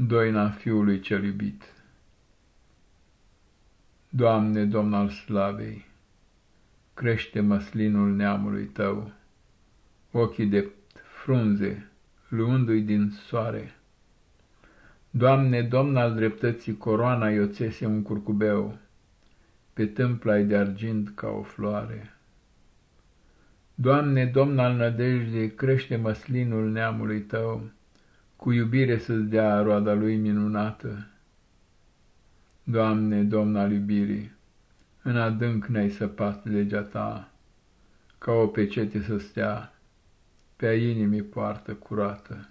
Doina Fiului cel iubit Doamne, Domn al slavei, crește măslinul neamului Tău, ochii de frunze, luându-i din soare. Doamne, Domn al dreptății, coroana-i oțese un curcubeu, pe tâmpla de argint ca o floare. Doamne, Domn al nădejdei, crește măslinul neamului Tău, cu iubire să-ți dea roada lui minunată. Doamne, Domn al iubirii, în adânc ne-ai săpat legea ta, ca o pecete să stea pe a inimii poartă curată.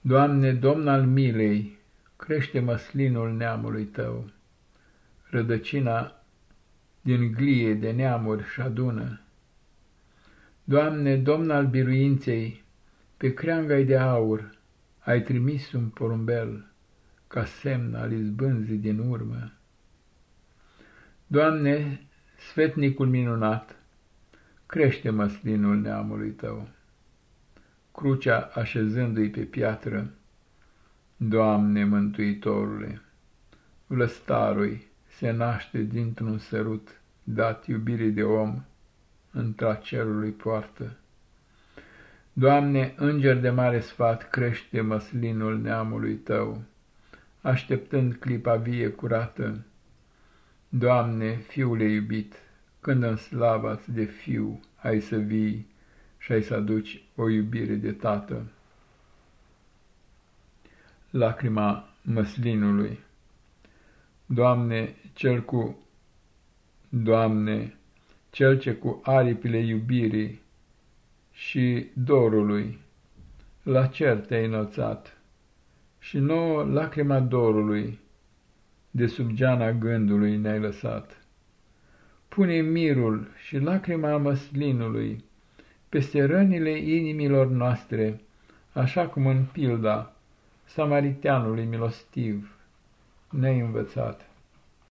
Doamne, Domn al milei, crește măslinul neamului tău, rădăcina din glie de neamuri și adună. Doamne, Domn al biruinței, pe creanga de aur ai trimis un porumbel ca semn al izbânzii din urmă. Doamne, sfetnicul minunat, crește măslinul neamului tău. Crucea așezându-i pe piatră, Doamne, Mântuitorule, vlăstarui se naște dintr-un sărut dat iubirii de om, într-a cerului poartă. Doamne, înger de mare sfat, crește măslinul neamului Tău, așteptând clipa vie curată. Doamne, Fiule iubit, când în slava de Fiu ai să vii și ai să aduci o iubire de Tată. Lacrima măslinului Doamne, cel cu Doamne, cel ce cu aripile iubirii și dorului, la cer te-ai înălțat, și nouă lacrima dorului, de sub geana gândului ne-ai lăsat. Pune mirul și lacrima măslinului peste rănile inimilor noastre, așa cum în pilda samariteanului milostiv ne-ai învățat.